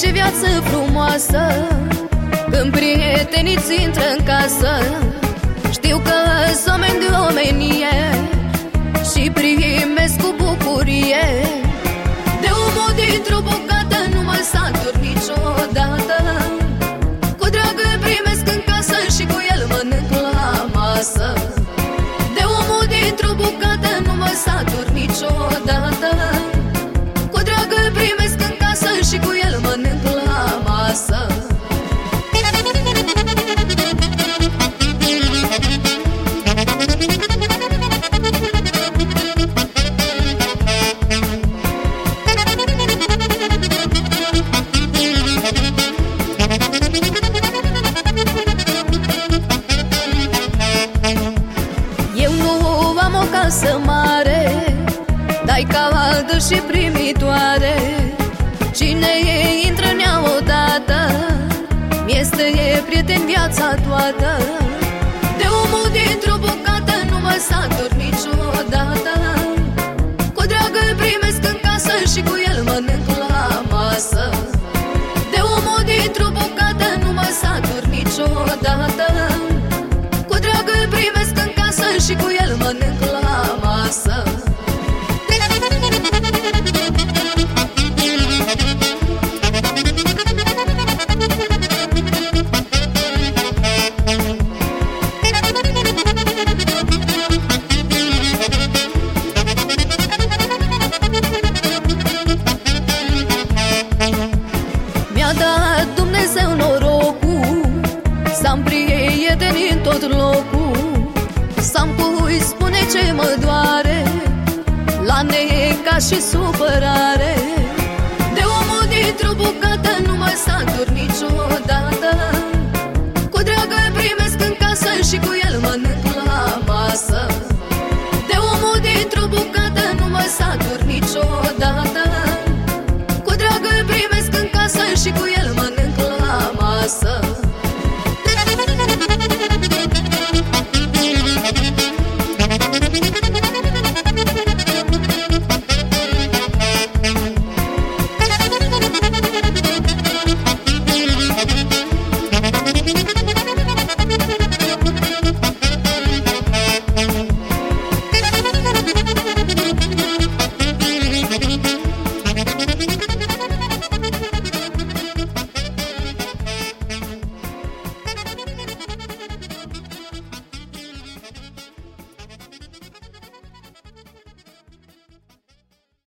ce viață frumoasă Când prietenii ți intră în casă. Știu că sunt oameni de omenie Și primesc cu bucurie. De omul dintr-o bucată nu mă satur niciodată. Cu drag îl primesc în casă și cu el mănânc la masă. De omul dintr-o bucată nu mă satur niciodată. Cu drag îl primesc în casă și cu el mănânc la masă o casă mare Dai caldă și primitoare. Cine e intră în ea odată Mi-este e prieten viața toată. De omul dintr-o bucată nu mă satur niciodată. Cu drag îl primesc în casă și cu el mănânc la masă. De omul dintr-o bucată nu mă satur niciodată la masă Mi-a dat Dumnezeu norocul Să-am prieteni în tot locul Să-mi cui spune ce mă doare La neca și supărare